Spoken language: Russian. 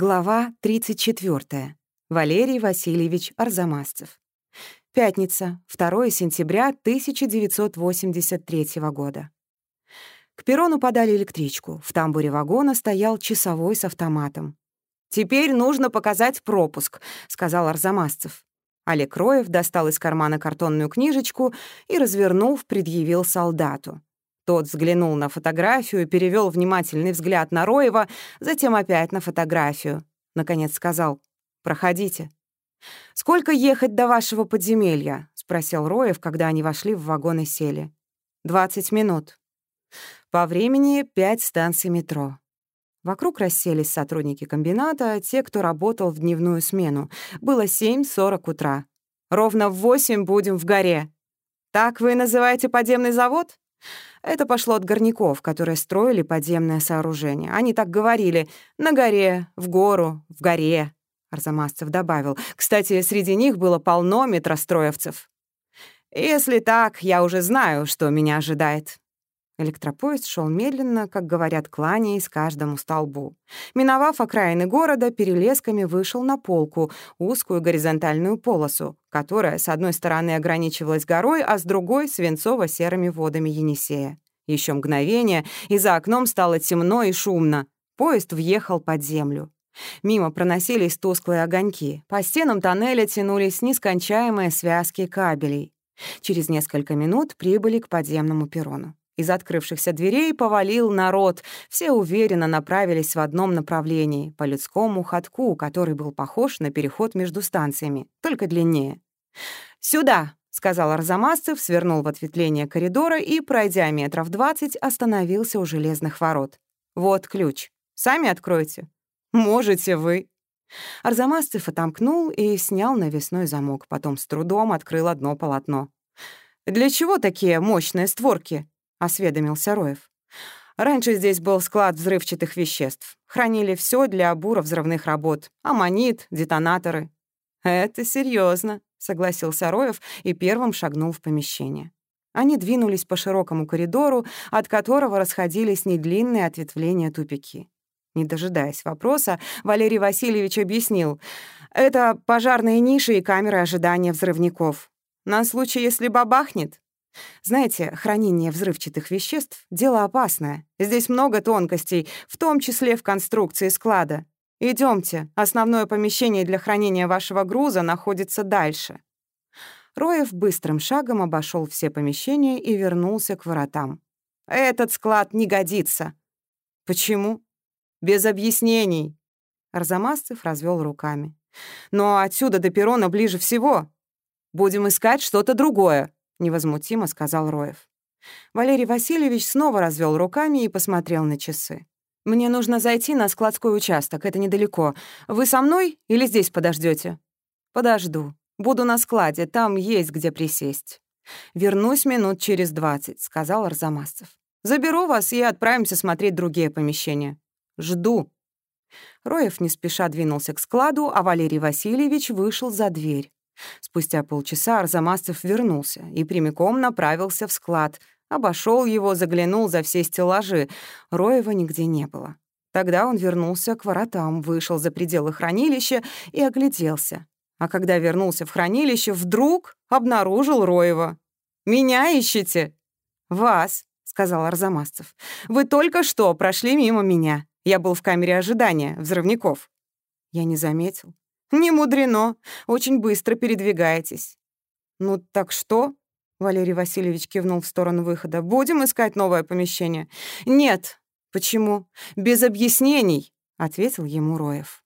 Глава 34. Валерий Васильевич Арзамасцев. Пятница, 2 сентября 1983 года. К перрону подали электричку. В тамбуре вагона стоял часовой с автоматом. «Теперь нужно показать пропуск», — сказал Арзамасцев. Олег Роев достал из кармана картонную книжечку и, развернув, предъявил солдату. Тот взглянул на фотографию, перевел внимательный взгляд на Роева, затем опять на фотографию. Наконец сказал «Проходите». «Сколько ехать до вашего подземелья?» — спросил Роев, когда они вошли в вагон и сели. «Двадцать минут». По времени пять станций метро. Вокруг расселись сотрудники комбината, те, кто работал в дневную смену. Было 7.40 утра. «Ровно в восемь будем в горе». «Так вы называете подземный завод?» Это пошло от горняков, которые строили подземное сооружение. Они так говорили «на горе», «в гору», «в горе». Арзамасцев добавил. Кстати, среди них было полно метростроевцев. «Если так, я уже знаю, что меня ожидает». Электропоезд шел медленно, как говорят, кланяясь каждому столбу. Миновав окраины города, перелесками вышел на полку, узкую горизонтальную полосу, которая с одной стороны ограничивалась горой, а с другой — свинцово-серыми водами Енисея. Еще мгновение, и за окном стало темно и шумно. Поезд въехал под землю. Мимо проносились тусклые огоньки. По стенам тоннеля тянулись нескончаемые связки кабелей. Через несколько минут прибыли к подземному перрону. Из открывшихся дверей повалил народ. Все уверенно направились в одном направлении, по людскому ходку, который был похож на переход между станциями, только длиннее. «Сюда!» — сказал Арзамасцев, свернул в ответвление коридора и, пройдя метров двадцать, остановился у железных ворот. «Вот ключ. Сами откройте». «Можете вы». Арзамасцев отомкнул и снял навесной замок, потом с трудом открыл одно полотно. «Для чего такие мощные створки?» — осведомился Роев. «Раньше здесь был склад взрывчатых веществ. Хранили все для бура взрывных работ. Аммонит, детонаторы». «Это серьезно, согласился Роев и первым шагнул в помещение. Они двинулись по широкому коридору, от которого расходились недлинные ответвления тупики. Не дожидаясь вопроса, Валерий Васильевич объяснил. «Это пожарные ниши и камеры ожидания взрывников. На случай, если бабахнет, знаете, хранение взрывчатых веществ — дело опасное. Здесь много тонкостей, в том числе в конструкции склада. Идемте, основное помещение для хранения вашего груза находится дальше». Роев быстрым шагом обошел все помещения и вернулся к воротам. «Этот склад не годится». «Почему?» «Без объяснений». Арзамасцев развел руками. «Но отсюда до перрона ближе всего. Будем искать что-то другое», — невозмутимо сказал Роев. Валерий Васильевич снова развел руками и посмотрел на часы. «Мне нужно зайти на складской участок, это недалеко. Вы со мной или здесь подождете? «Подожду. Буду на складе, там есть где присесть». «Вернусь минут через двадцать», — сказал Арзамасцев. «Заберу вас и отправимся смотреть другие помещения. Жду». Роев не спеша двинулся к складу, а Валерий Васильевич вышел за дверь. Спустя полчаса Арзамасцев вернулся и прямиком направился в склад. Обошел его, заглянул за все стеллажи. Роева нигде не было. Тогда он вернулся к воротам, вышел за пределы хранилища и огляделся. А когда вернулся в хранилище, вдруг обнаружил Роева. «Меня ищете?» «Вас», — сказал Арзамасцев. «Вы только что прошли мимо меня. Я был в камере ожидания взрывников». Я не заметил. «Не мудрено. Очень быстро передвигаетесь». «Ну так что?» — Валерий Васильевич кивнул в сторону выхода. «Будем искать новое помещение?» «Нет». «Почему?» «Без объяснений», — ответил ему Роев.